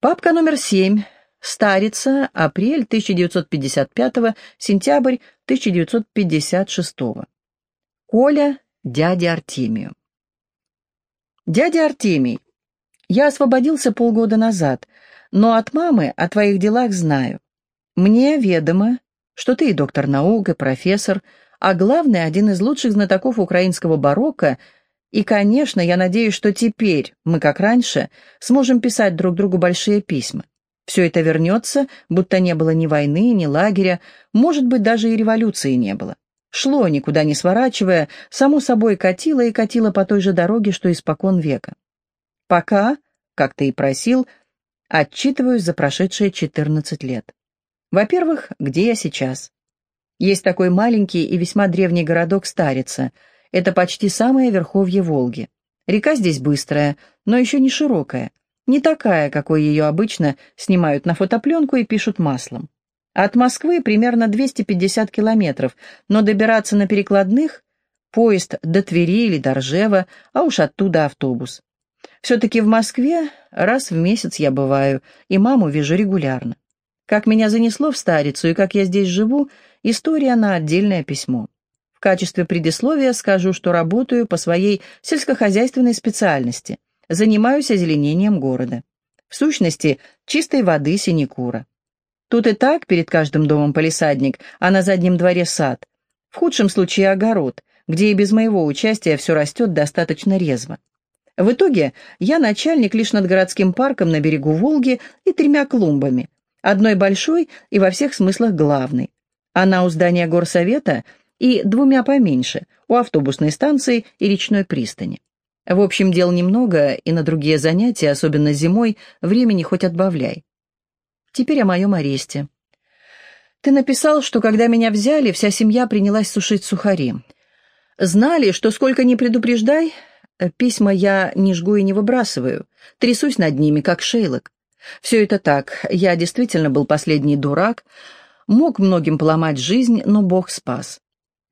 Папка номер семь. Старица. Апрель 1955, сентябрь 1956. Коля дяде Артемию. Дядя Артемий, я освободился полгода назад, но от мамы о твоих делах знаю. Мне ведомо, что ты и доктор наук, и профессор, а главное, один из лучших знатоков украинского барокко — и, конечно, я надеюсь, что теперь мы, как раньше, сможем писать друг другу большие письма. Все это вернется, будто не было ни войны, ни лагеря, может быть, даже и революции не было. Шло, никуда не сворачивая, само собой катило и катило по той же дороге, что испокон века. Пока, как ты и просил, отчитываюсь за прошедшие 14 лет. Во-первых, где я сейчас? Есть такой маленький и весьма древний городок Старица — это почти самое верховье Волги. Река здесь быстрая, но еще не широкая. Не такая, какой ее обычно снимают на фотопленку и пишут маслом. От Москвы примерно 250 километров, но добираться на перекладных – поезд до Твери или до Ржева, а уж оттуда автобус. Все-таки в Москве раз в месяц я бываю, и маму вижу регулярно. Как меня занесло в Старицу и как я здесь живу – история на отдельное письмо. В качестве предисловия скажу, что работаю по своей сельскохозяйственной специальности, занимаюсь озеленением города. В сущности, чистой воды синекура. Тут и так перед каждым домом полисадник, а на заднем дворе сад. В худшем случае огород, где и без моего участия все растет достаточно резво. В итоге я начальник лишь над городским парком на берегу Волги и тремя клумбами, одной большой и во всех смыслах главной. Она у здания горсовета и двумя поменьше, у автобусной станции и речной пристани. В общем, дел немного, и на другие занятия, особенно зимой, времени хоть отбавляй. Теперь о моем аресте. Ты написал, что когда меня взяли, вся семья принялась сушить сухари. Знали, что сколько ни предупреждай, письма я не жгу и не выбрасываю, трясусь над ними, как шейлок. Все это так, я действительно был последний дурак, мог многим поломать жизнь, но Бог спас.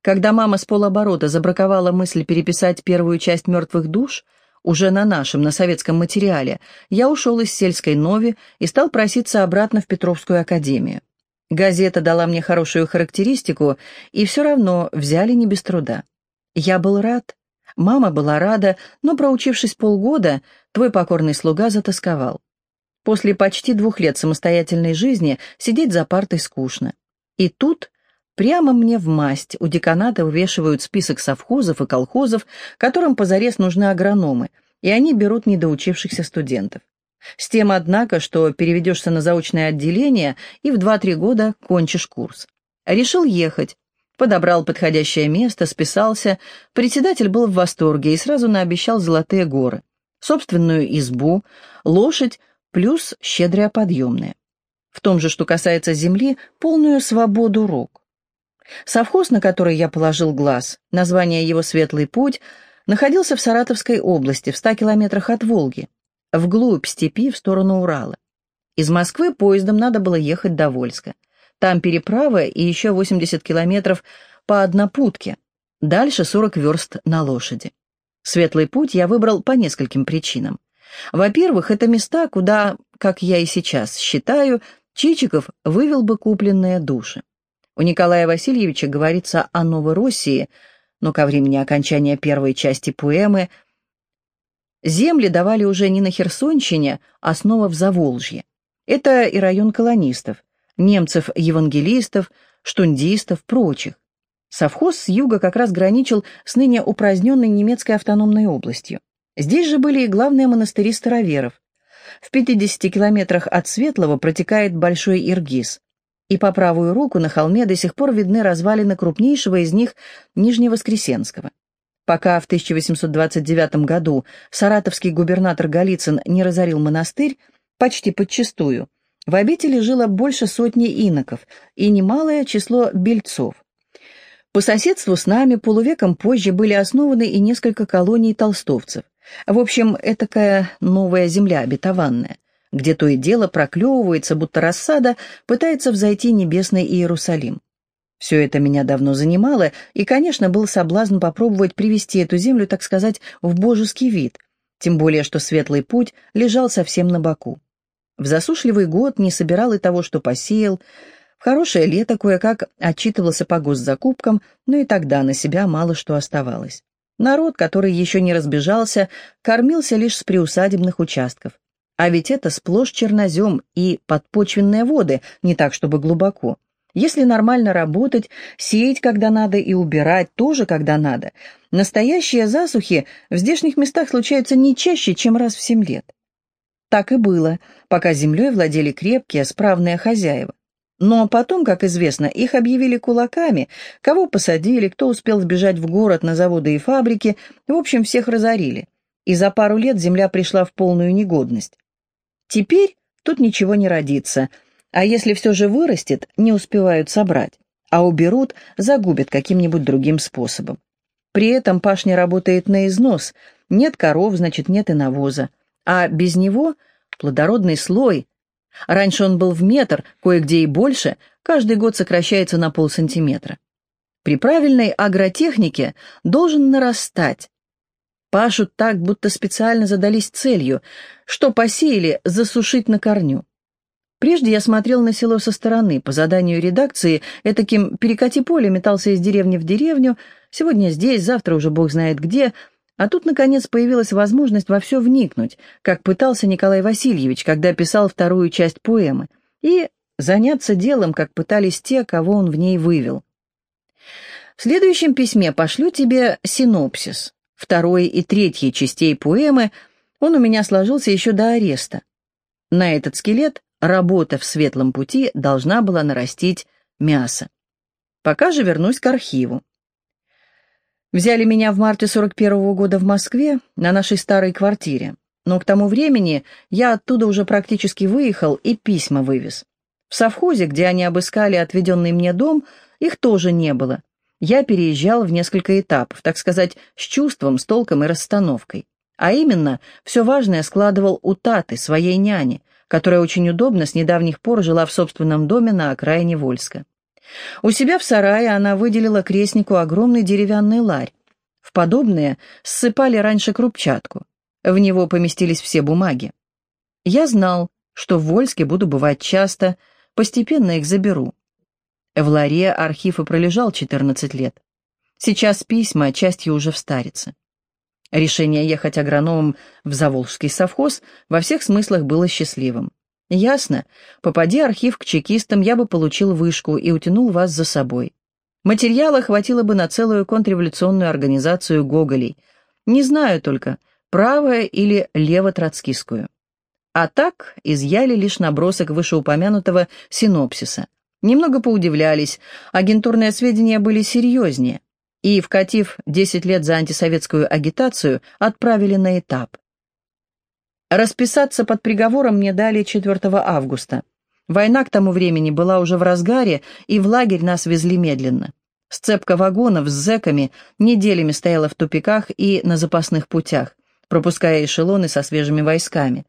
Когда мама с полоборота забраковала мысль переписать первую часть «Мертвых душ», уже на нашем, на советском материале, я ушел из сельской Нови и стал проситься обратно в Петровскую академию. Газета дала мне хорошую характеристику, и все равно взяли не без труда. Я был рад, мама была рада, но, проучившись полгода, твой покорный слуга затасковал. После почти двух лет самостоятельной жизни сидеть за партой скучно. И тут Прямо мне в масть у деканата увешивают список совхозов и колхозов, которым позарез нужны агрономы, и они берут недоучившихся студентов. С тем, однако, что переведешься на заочное отделение и в 2-3 года кончишь курс. Решил ехать. Подобрал подходящее место, списался. Председатель был в восторге и сразу наобещал золотые горы. Собственную избу, лошадь плюс щедрые подъемные. В том же, что касается земли, полную свободу рук. Совхоз, на который я положил глаз, название его «Светлый путь», находился в Саратовской области, в ста километрах от Волги, вглубь степи в сторону Урала. Из Москвы поездом надо было ехать до Вольска. Там переправа и еще 80 километров по однопутке, дальше 40 верст на лошади. Светлый путь я выбрал по нескольким причинам. Во-первых, это места, куда, как я и сейчас считаю, Чичиков вывел бы купленные души. У Николая Васильевича говорится о Новороссии, но ко времени окончания первой части поэмы земли давали уже не на Херсонщине, а снова в Заволжье. Это и район колонистов, немцев-евангелистов, штундистов, прочих. Совхоз с юга как раз граничил с ныне упраздненной немецкой автономной областью. Здесь же были и главные монастыри староверов. В 50 километрах от Светлого протекает Большой Иргиз и по правую руку на холме до сих пор видны развалины крупнейшего из них Нижневоскресенского. Пока в 1829 году саратовский губернатор Голицын не разорил монастырь, почти подчистую, в обители жило больше сотни иноков и немалое число бельцов. По соседству с нами полувеком позже были основаны и несколько колоний толстовцев. В общем, этакая новая земля обетованная – где то и дело проклевывается, будто рассада, пытается взойти небесный Иерусалим. Все это меня давно занимало, и, конечно, был соблазн попробовать привести эту землю, так сказать, в божеский вид, тем более, что светлый путь лежал совсем на боку. В засушливый год не собирал и того, что посеял. В хорошее лето кое-как отчитывался по госзакупкам, но и тогда на себя мало что оставалось. Народ, который еще не разбежался, кормился лишь с приусадебных участков. А ведь это сплошь чернозем и подпочвенные воды, не так чтобы глубоко. Если нормально работать, сеять, когда надо, и убирать тоже, когда надо, настоящие засухи в здешних местах случаются не чаще, чем раз в семь лет. Так и было, пока землей владели крепкие, справные хозяева. Но потом, как известно, их объявили кулаками, кого посадили, кто успел сбежать в город на заводы и фабрики, в общем, всех разорили. И за пару лет земля пришла в полную негодность. Теперь тут ничего не родится, а если все же вырастет, не успевают собрать, а уберут, загубят каким-нибудь другим способом. При этом пашня работает на износ, нет коров, значит, нет и навоза а без него плодородный слой. Раньше он был в метр, кое-где и больше, каждый год сокращается на полсантиметра. При правильной агротехнике должен нарастать. Пашут так, будто специально задались целью, что посеяли засушить на корню. Прежде я смотрел на село со стороны, по заданию редакции, этаким перекати поле метался из деревни в деревню, сегодня здесь, завтра уже бог знает где, а тут, наконец, появилась возможность во все вникнуть, как пытался Николай Васильевич, когда писал вторую часть поэмы, и заняться делом, как пытались те, кого он в ней вывел. В следующем письме пошлю тебе синопсис. Второй и третьей частей поэмы он у меня сложился еще до ареста. На этот скелет работа в светлом пути должна была нарастить мясо. Пока же вернусь к архиву. Взяли меня в марте 41 -го года в Москве на нашей старой квартире, но к тому времени я оттуда уже практически выехал и письма вывез. В совхозе, где они обыскали отведенный мне дом, их тоже не было. Я переезжал в несколько этапов, так сказать, с чувством, с толком и расстановкой. А именно, все важное складывал у Таты, своей няни, которая очень удобно с недавних пор жила в собственном доме на окраине Вольска. У себя в сарае она выделила крестнику огромный деревянный ларь. В подобные ссыпали раньше крупчатку. В него поместились все бумаги. Я знал, что в Вольске буду бывать часто, постепенно их заберу. В ларе архив и пролежал 14 лет. Сейчас письма частью уже в старице. Решение ехать агрономом в Заволжский совхоз во всех смыслах было счастливым. Ясно. Попади архив к чекистам, я бы получил вышку и утянул вас за собой. Материала хватило бы на целую контрреволюционную организацию Гоголей. Не знаю только, правая или лево-троцкистскую. А так изъяли лишь набросок вышеупомянутого синопсиса. Немного поудивлялись, агентурные сведения были серьезнее. И, вкатив 10 лет за антисоветскую агитацию, отправили на этап. Расписаться под приговором мне дали 4 августа. Война к тому времени была уже в разгаре, и в лагерь нас везли медленно. Сцепка вагонов с зэками неделями стояла в тупиках и на запасных путях, пропуская эшелоны со свежими войсками.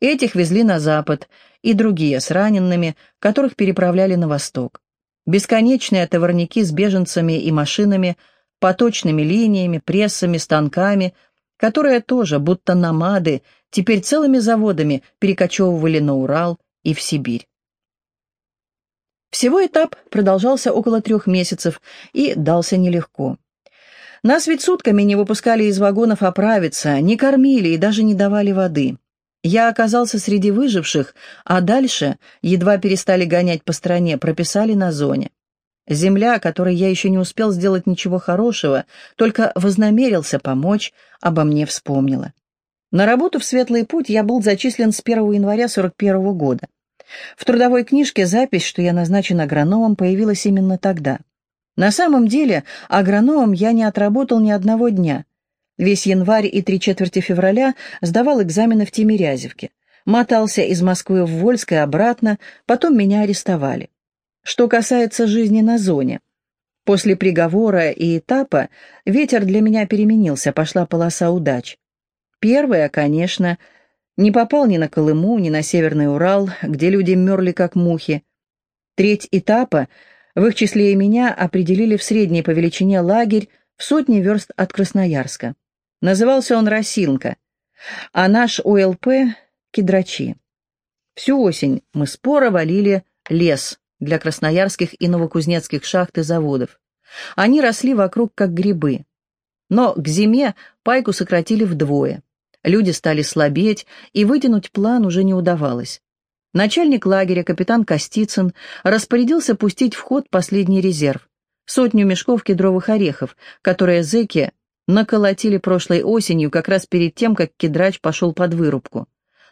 Этих везли на запад, и другие с ранеными, которых переправляли на восток. Бесконечные товарники с беженцами и машинами, поточными линиями, прессами, станками, которые тоже, будто намады, теперь целыми заводами перекочевывали на Урал и в Сибирь. Всего этап продолжался около трех месяцев и дался нелегко. Нас ведь сутками не выпускали из вагонов оправиться, не кормили и даже не давали воды. Я оказался среди выживших, а дальше, едва перестали гонять по стране, прописали на зоне. Земля, которой я еще не успел сделать ничего хорошего, только вознамерился помочь, обо мне вспомнила. На работу в «Светлый путь» я был зачислен с 1 января 41 года. В трудовой книжке запись, что я назначен агрономом, появилась именно тогда. На самом деле, агрономом я не отработал ни одного дня. Весь январь и три четверти февраля сдавал экзамены в Тимирязевке. Мотался из Москвы в Вольск и обратно, потом меня арестовали. Что касается жизни на зоне. После приговора и этапа ветер для меня переменился, пошла полоса удач. Первое, конечно, не попал ни на Колыму, ни на Северный Урал, где люди мерли как мухи. Треть этапа, в их числе и меня, определили в средней по величине лагерь в сотни верст от Красноярска. Назывался он «Росинка», а наш ОЛП — «Кедрачи». Всю осень мы споро валили лес для красноярских и новокузнецких шахт и заводов. Они росли вокруг как грибы. Но к зиме пайку сократили вдвое. Люди стали слабеть, и вытянуть план уже не удавалось. Начальник лагеря, капитан Костицын, распорядился пустить в ход последний резерв — сотню мешков кедровых орехов, которые зэки наколотили прошлой осенью, как раз перед тем, как кедрач пошел под вырубку.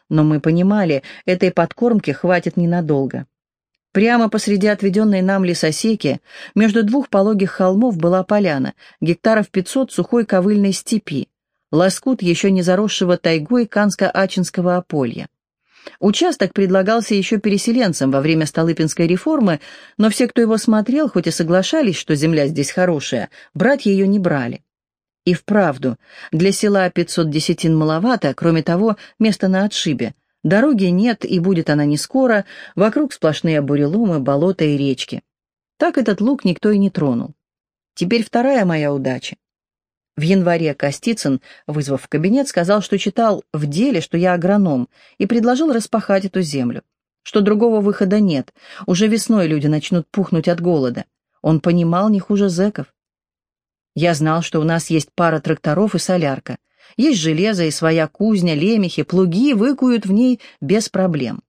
Но мы понимали, этой подкормки хватит ненадолго. Прямо посреди отведенной нам лесосеки, между двух пологих холмов была поляна, гектаров 500 сухой ковыльной степи, лоскут еще не заросшего тайгой Канско-Ачинского ополья. Участок предлагался еще переселенцам во время Столыпинской реформы, но все, кто его смотрел, хоть и соглашались, что земля здесь хорошая, брать ее не брали. И вправду, для села 500 десятин маловато, кроме того, места на отшибе. Дороги нет, и будет она не скоро, вокруг сплошные буреломы, болота и речки. Так этот луг никто и не тронул. Теперь вторая моя удача. В январе Костицын, вызвав в кабинет, сказал, что читал в деле, что я агроном, и предложил распахать эту землю, что другого выхода нет, уже весной люди начнут пухнуть от голода. Он понимал не хуже зэков. Я знал, что у нас есть пара тракторов и солярка, есть железо и своя кузня, лемехи, плуги выкуют в ней без проблем.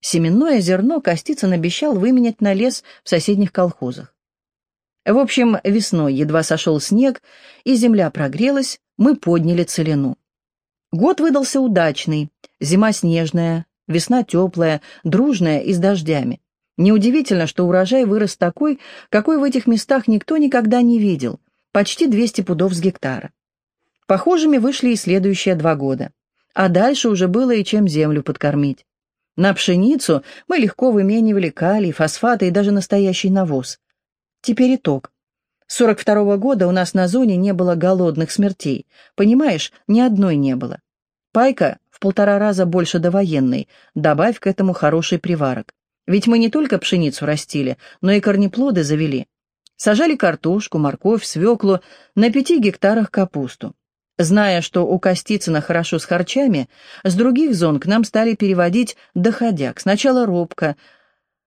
Семенное зерно Костицын обещал выменять на лес в соседних колхозах. В общем, весной едва сошел снег, и земля прогрелась, мы подняли целину. Год выдался удачный, зима снежная, весна теплая, дружная и с дождями. Неудивительно, что урожай вырос такой, какой в этих местах никто никогда не видел, почти 200 пудов с гектара. Похожими вышли и следующие два года. А дальше уже было и чем землю подкормить. На пшеницу мы легко выменивали калий, фосфаты и даже настоящий навоз. Теперь итог. С 42 -го года у нас на зоне не было голодных смертей. Понимаешь, ни одной не было. Пайка в полтора раза больше довоенной. Добавь к этому хороший приварок. Ведь мы не только пшеницу растили, но и корнеплоды завели. Сажали картошку, морковь, свеклу, на пяти гектарах капусту. Зная, что у Костицына хорошо с харчами, с других зон к нам стали переводить доходяк. Сначала робко,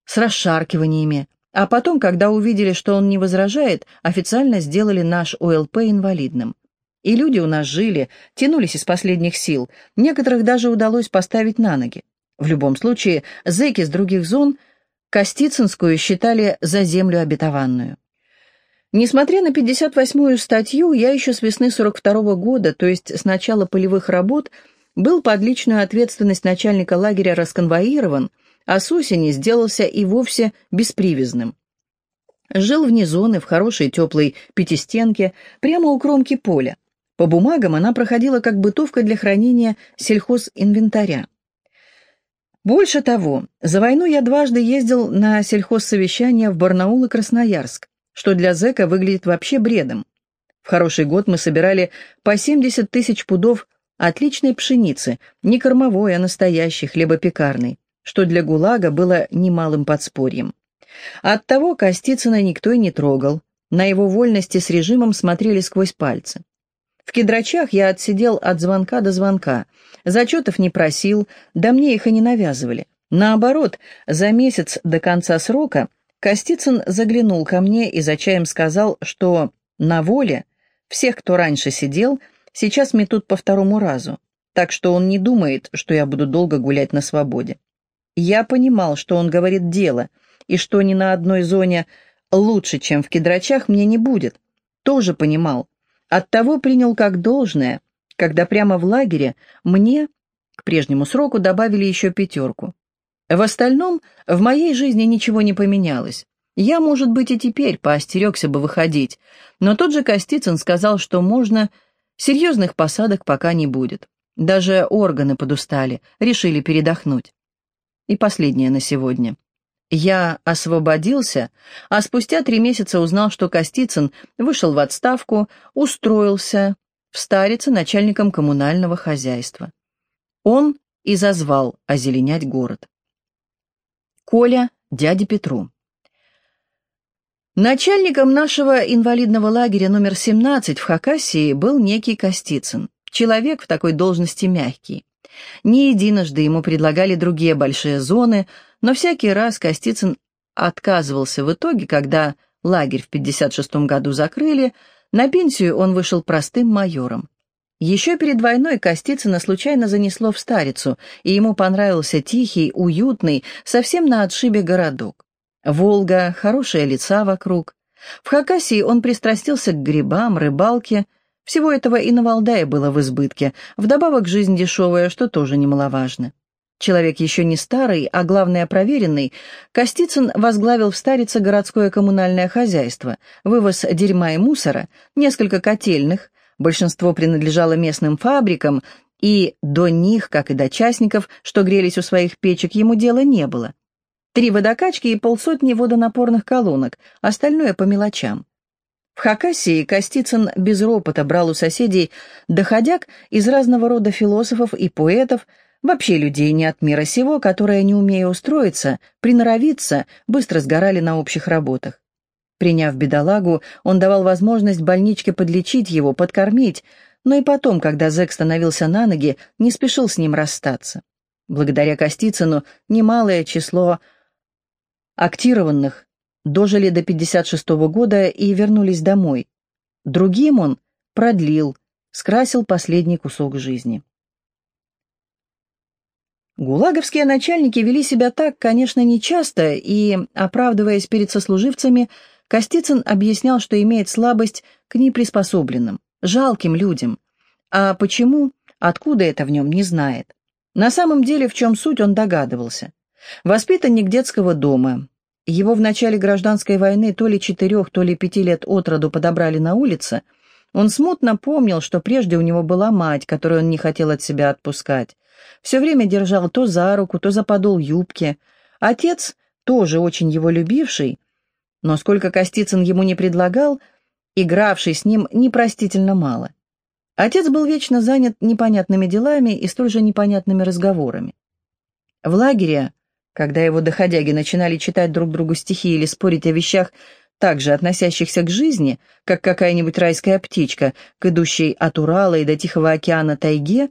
с расшаркиваниями, а потом, когда увидели, что он не возражает, официально сделали наш ОЛП инвалидным. И люди у нас жили, тянулись из последних сил, некоторых даже удалось поставить на ноги. В любом случае, зэки с других зон Костицинскую считали за землю обетованную. Несмотря на 58-ю статью, я еще с весны 42 -го года, то есть с начала полевых работ, был под личную ответственность начальника лагеря расконвоирован, а с осени сделался и вовсе беспривязным. Жил вне зоны, в хорошей теплой пятистенке, прямо у кромки поля. По бумагам она проходила как бытовка для хранения сельхозинвентаря. Больше того, за войну я дважды ездил на сельхозсовещания в Барнаул и Красноярск, что для зэка выглядит вообще бредом. В хороший год мы собирали по 70 тысяч пудов отличной пшеницы, не кормовой, а настоящей, хлебопекарной что для ГУЛАГа было немалым подспорьем. Оттого Костицына никто и не трогал, на его вольности с режимом смотрели сквозь пальцы. В кедрачах я отсидел от звонка до звонка, зачетов не просил, да мне их и не навязывали. Наоборот, за месяц до конца срока Костицын заглянул ко мне и за чаем сказал, что на воле всех, кто раньше сидел, сейчас метут по второму разу, так что он не думает, что я буду долго гулять на свободе. Я понимал, что он говорит дело, и что ни на одной зоне лучше, чем в кедрачах, мне не будет. Тоже понимал. Оттого принял как должное, когда прямо в лагере мне к прежнему сроку добавили еще пятерку. В остальном в моей жизни ничего не поменялось. Я, может быть, и теперь поостерегся бы выходить, но тот же Костицын сказал, что можно, серьезных посадок пока не будет. Даже органы подустали, решили передохнуть. И последнее на сегодня. Я освободился, а спустя три месяца узнал, что Костицын вышел в отставку, устроился в Старице начальником коммунального хозяйства. Он и зазвал озеленять город. Коля дяде Петру. Начальником нашего инвалидного лагеря номер 17 в Хакасии был некий Костицын. Человек в такой должности мягкий. Не единожды ему предлагали другие большие зоны, но всякий раз Костицын отказывался в итоге, когда лагерь в 56 году закрыли, на пенсию он вышел простым майором. Еще перед войной Костицына случайно занесло в Старицу, и ему понравился тихий, уютный, совсем на отшибе городок. Волга, хорошие лица вокруг. В Хакасии он пристрастился к грибам, рыбалке. Всего этого и на Валдае было в избытке, вдобавок жизнь дешевая, что тоже немаловажно. Человек еще не старый, а главное проверенный, Костицын возглавил в Старице городское коммунальное хозяйство, вывоз дерьма и мусора, несколько котельных, большинство принадлежало местным фабрикам, и до них, как и до частников, что грелись у своих печек, ему дела не было. Три водокачки и полсотни водонапорных колонок, остальное по мелочам. В Хакасии Костицын без ропота брал у соседей доходяг из разного рода философов и поэтов, вообще людей не от мира сего, которые, не умея устроиться, приноровиться, быстро сгорали на общих работах. Приняв бедолагу, он давал возможность больничке подлечить его, подкормить, но и потом, когда зэк становился на ноги, не спешил с ним расстаться. Благодаря Костицыну немалое число актированных дожили до 56 -го года и вернулись домой. Другим он продлил, скрасил последний кусок жизни. Гулаговские начальники вели себя так, конечно, нечасто, и, оправдываясь перед сослуживцами, Костицын объяснял, что имеет слабость к неприспособленным, жалким людям. А почему, откуда это в нем, не знает. На самом деле, в чем суть, он догадывался. Воспитанник детского дома. Его в начале гражданской войны то ли четырех, то ли пяти лет от роду подобрали на улице. Он смутно помнил, что прежде у него была мать, которую он не хотел от себя отпускать. Все время держал то за руку, то за подол юбки. Отец, тоже очень его любивший, но сколько Костицын ему не предлагал, игравший с ним непростительно мало. Отец был вечно занят непонятными делами и столь же непонятными разговорами. В лагере, когда его доходяги начинали читать друг другу стихи или спорить о вещах, также относящихся к жизни, как какая-нибудь райская птичка, к идущей от Урала и до Тихого океана тайге,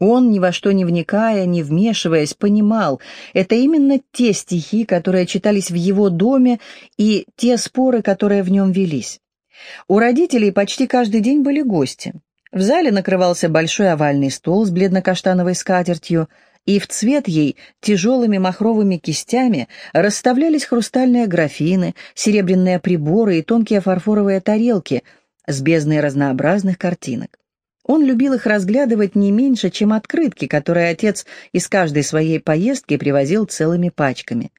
он, ни во что не вникая, не вмешиваясь, понимал, это именно те стихи, которые читались в его доме, и те споры, которые в нем велись. У родителей почти каждый день были гости. В зале накрывался большой овальный стол с бледно-каштановой скатертью, и в цвет ей тяжелыми махровыми кистями расставлялись хрустальные графины, серебряные приборы и тонкие фарфоровые тарелки с бездной разнообразных картинок. Он любил их разглядывать не меньше, чем открытки, которые отец из каждой своей поездки привозил целыми пачками.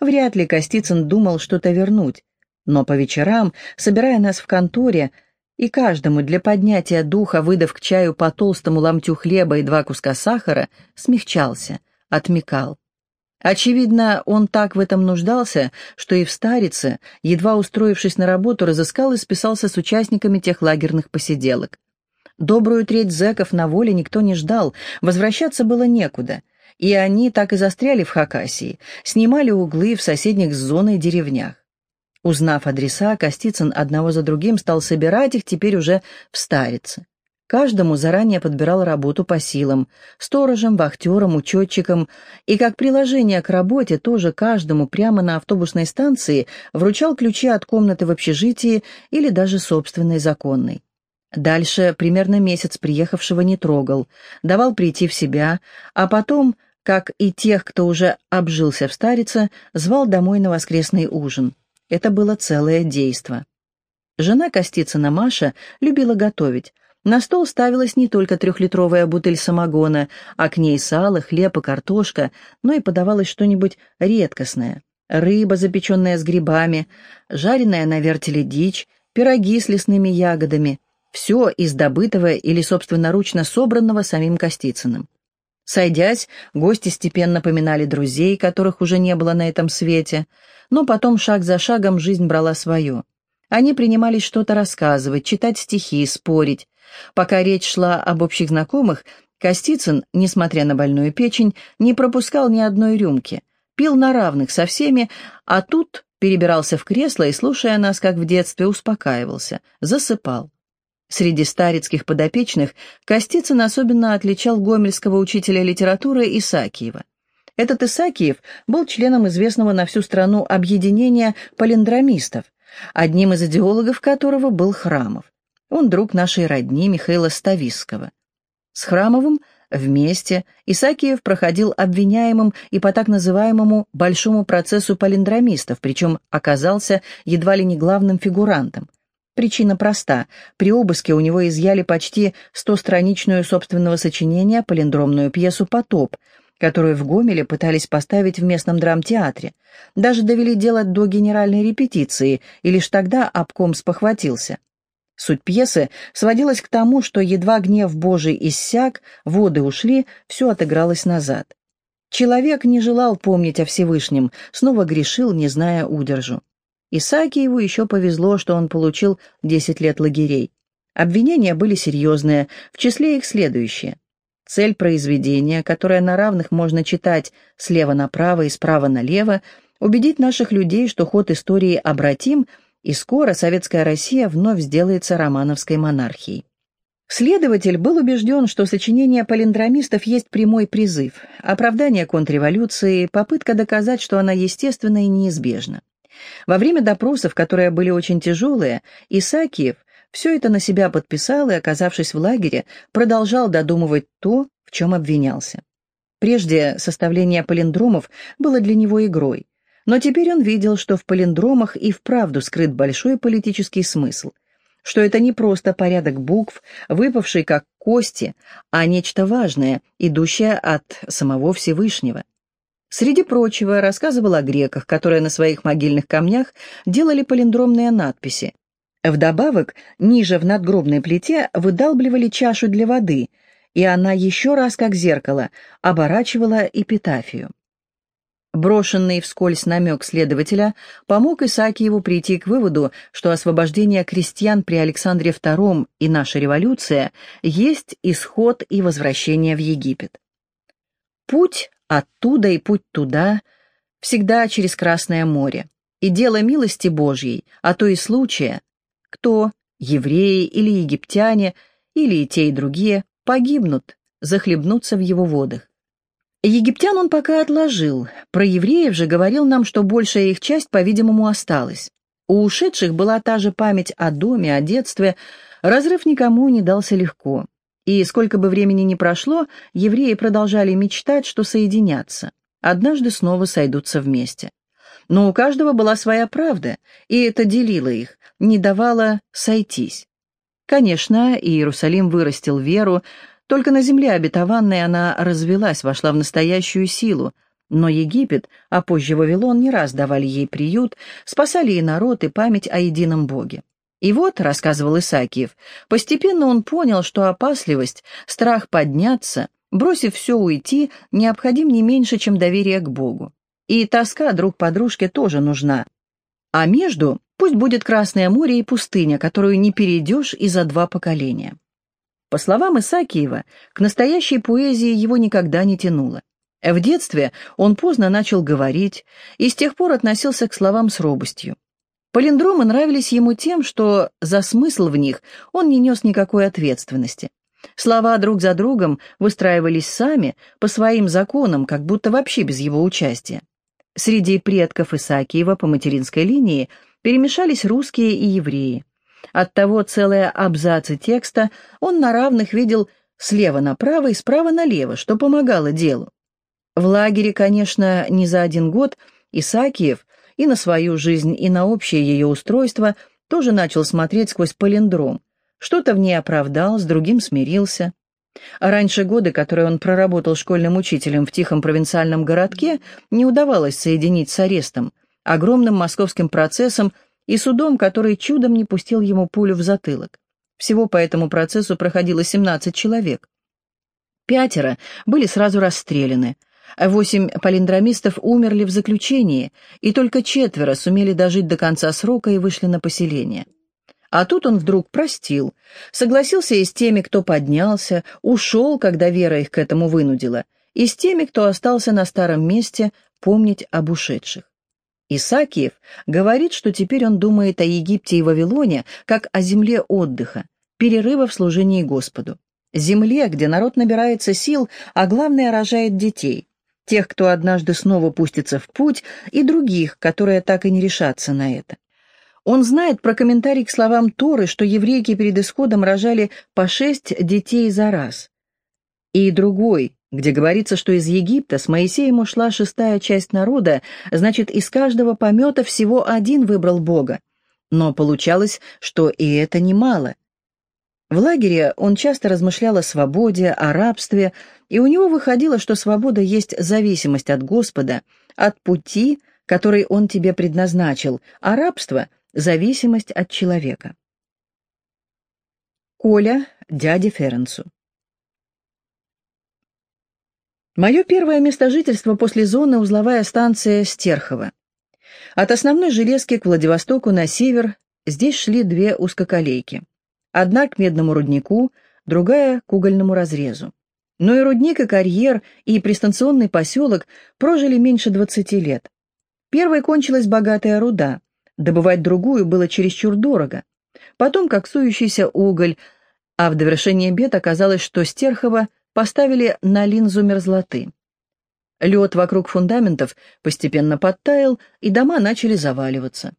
Вряд ли Костицын думал что-то вернуть, но по вечерам, собирая нас в конторе, и каждому для поднятия духа, выдав к чаю по толстому ломтю хлеба и два куска сахара, смягчался, отмекал. Очевидно, он так в этом нуждался, что и в старице, едва устроившись на работу, разыскал и списался с участниками тех лагерных посиделок. Добрую треть зэков на воле никто не ждал, возвращаться было некуда, и они так и застряли в Хакасии, снимали углы в соседних с зоной деревнях. Узнав адреса, Костицын одного за другим стал собирать их теперь уже в Старице. Каждому заранее подбирал работу по силам, сторожем, вахтером, учетчиком, и как приложение к работе тоже каждому прямо на автобусной станции вручал ключи от комнаты в общежитии или даже собственной законной. Дальше примерно месяц приехавшего не трогал, давал прийти в себя, а потом, как и тех, кто уже обжился в старице, звал домой на воскресный ужин. Это было целое действо. Жена Костицына Маша любила готовить. На стол ставилась не только трехлитровая бутыль самогона, а к ней сало, хлеб и картошка, но и подавалось что-нибудь редкостное. Рыба, запеченная с грибами, жареная на вертеле дичь, пироги с лесными ягодами — все из добытого или собственноручно собранного самим Костицыным. Сойдясь, гости степенно поминали друзей, которых уже не было на этом свете, но потом шаг за шагом жизнь брала свое. Они принимались что-то рассказывать, читать стихи, спорить. Пока речь шла об общих знакомых, Костицын, несмотря на больную печень, не пропускал ни одной рюмки, пил на равных со всеми, а тут перебирался в кресло и, слушая нас, как в детстве, успокаивался, засыпал. Среди старецких подопечных Костицын особенно отличал гомельского учителя литературы Исакиева. Этот Исакиев был членом известного на всю страну объединения палиндромистов, одним из идеологов которого был Храмов. Он друг нашей родни Михаила Стависского. С Храмовым вместе Исакиев проходил обвиняемым и по так называемому «большому процессу палиндромистов», причем оказался едва ли не главным фигурантом. Причина проста. При обыске у него изъяли почти стостраничную собственного сочинения палиндромную пьесу «Потоп», которую в Гомеле пытались поставить в местном драмтеатре. Даже довели дело до генеральной репетиции, и лишь тогда обком спохватился. Суть пьесы сводилась к тому, что едва гнев Божий иссяк, воды ушли, все отыгралось назад. Человек не желал помнить о Всевышнем, снова грешил, не зная удержу. Исаакиеву еще повезло, что он получил 10 лет лагерей. Обвинения были серьезные, в числе их следующие. Цель произведения, которое на равных можно читать слева направо и справа налево, убедить наших людей, что ход истории обратим, и скоро советская Россия вновь сделается романовской монархией. Следователь был убежден, что сочинение палиндромистов есть прямой призыв, оправдание контрреволюции, попытка доказать, что она естественна и неизбежна. Во время допросов, которые были очень тяжелые, Исаакиев все это на себя подписал и, оказавшись в лагере, продолжал додумывать то, в чем обвинялся. Прежде составление палиндромов было для него игрой, но теперь он видел, что в палиндромах и вправду скрыт большой политический смысл, что это не просто порядок букв, выпавший как кости, а нечто важное, идущее от самого Всевышнего. Среди прочего, рассказывал о греках, которые на своих могильных камнях делали палиндромные надписи. Вдобавок, ниже в надгробной плите выдалбливали чашу для воды, и она еще раз, как зеркало, оборачивала эпитафию. Брошенный вскользь намек следователя помог Исаакиеву прийти к выводу, что освобождение крестьян при Александре II и наша революция есть исход и возвращение в Египет. Путь Оттуда и путь туда всегда через Красное море. И дело милости Божьей, а то и случая, кто, евреи или египтяне, или и те, и другие, погибнут, захлебнутся в его водах. Египтян он пока отложил, про евреев же говорил нам, что большая их часть, по-видимому, осталась. У ушедших была та же память о доме, о детстве, разрыв никому не дался легко. И сколько бы времени ни прошло, евреи продолжали мечтать, что соединятся. Однажды снова сойдутся вместе. Но у каждого была своя правда, и это делило их, не давало сойтись. Конечно, Иерусалим вырастил веру, только на земле обетованной она развелась, вошла в настоящую силу, но Египет, а позже Вавилон не раз давали ей приют, спасали и народ, и память о едином Боге. И вот, рассказывал Исаакиев, постепенно он понял, что опасливость, страх подняться, бросив все уйти, необходим не меньше, чем доверие к Богу. И тоска друг подружке тоже нужна. А между пусть будет Красное море и пустыня, которую не перейдешь и за два поколения. По словам Исаакиева, к настоящей поэзии его никогда не тянуло. В детстве он поздно начал говорить и с тех пор относился к словам с робостью. Полиндромы нравились ему тем, что за смысл в них он не нес никакой ответственности. Слова друг за другом выстраивались сами, по своим законам, как будто вообще без его участия. Среди предков Исаакиева по материнской линии перемешались русские и евреи. Оттого целые абзацы текста он на равных видел слева направо и справа налево, что помогало делу. В лагере, конечно, не за один год Исаакиев и на свою жизнь, и на общее ее устройство тоже начал смотреть сквозь палиндром. Что-то в ней оправдал, с другим смирился. А раньше годы, которые он проработал школьным учителем в тихом провинциальном городке, не удавалось соединить с арестом, огромным московским процессом и судом, который чудом не пустил ему пулю в затылок. Всего по этому процессу проходило 17 человек. Пятеро были сразу расстреляны, Восемь палиндромистов умерли в заключении, и только четверо сумели дожить до конца срока и вышли на поселение. А тут он вдруг простил, согласился и с теми, кто поднялся, ушел, когда вера их к этому вынудила, и с теми, кто остался на старом месте помнить об ушедших. Исакиев говорит, что теперь он думает о Египте и Вавилоне как о земле отдыха, перерыва в служении Господу. Земле, где народ набирается сил, а главное рожает детей. Тех, кто однажды снова пустится в путь, и других, которые так и не решатся на это. Он знает про комментарий к словам Торы, что еврейки перед исходом рожали по шесть детей за раз. И другой, где говорится, что из Египта с Моисеем ушла шестая часть народа, значит, из каждого помета всего один выбрал Бога. Но получалось, что и это немало. В лагере он часто размышлял о свободе, о рабстве, и у него выходило, что свобода есть зависимость от Господа, от пути, который он тебе предназначил, а рабство — зависимость от человека. Коля дяде Ференцу Мое первое место жительства после зоны – узловая станция Стерхова. От основной железки к Владивостоку на север здесь шли две узкоколейки. Одна к медному руднику, другая к угольному разрезу. Но и рудник, и карьер, и пристанционный поселок прожили меньше 20 лет. Первой кончилась богатая руда. Добывать другую было чересчур дорого. Потом как сующийся уголь, а в довершение бед оказалось, что Стерхова поставили на линзу мерзлоты. Лед вокруг фундаментов постепенно подтаял, и дома начали заваливаться.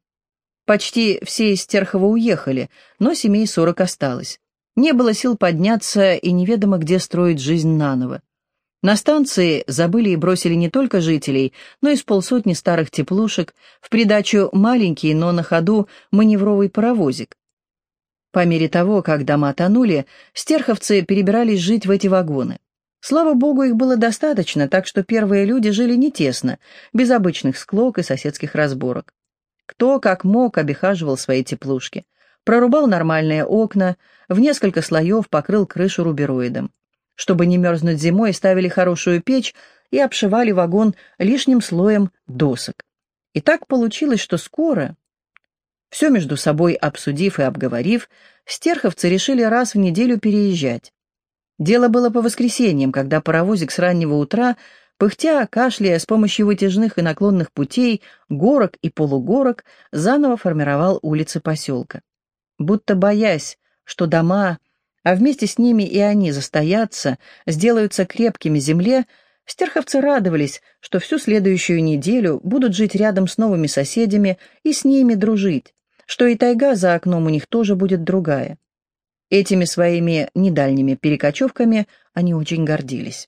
Почти все из Терхова уехали, но семей сорок осталось. Не было сил подняться и неведомо где строить жизнь наново. На станции забыли и бросили не только жителей, но и с полсотни старых теплушек, в придачу маленький, но на ходу маневровый паровозик. По мере того, как дома тонули, стерховцы перебирались жить в эти вагоны. Слава богу, их было достаточно, так что первые люди жили не тесно, без обычных склок и соседских разборок. Кто, как мог, обихаживал свои теплушки. Прорубал нормальные окна, в несколько слоев покрыл крышу рубероидом. Чтобы не мерзнуть зимой, ставили хорошую печь и обшивали вагон лишним слоем досок. И так получилось, что скоро, все между собой обсудив и обговорив, стерховцы решили раз в неделю переезжать. Дело было по воскресеньям, когда паровозик с раннего утра, пыхтя, кашляя с помощью вытяжных и наклонных путей, горок и полугорок, заново формировал улицы поселка. Будто боясь, что дома, а вместе с ними и они застоятся, сделаются крепкими земле, Стерховцы радовались, что всю следующую неделю будут жить рядом с новыми соседями и с ними дружить, что и тайга за окном у них тоже будет другая. Этими своими недальними перекочевками они очень гордились.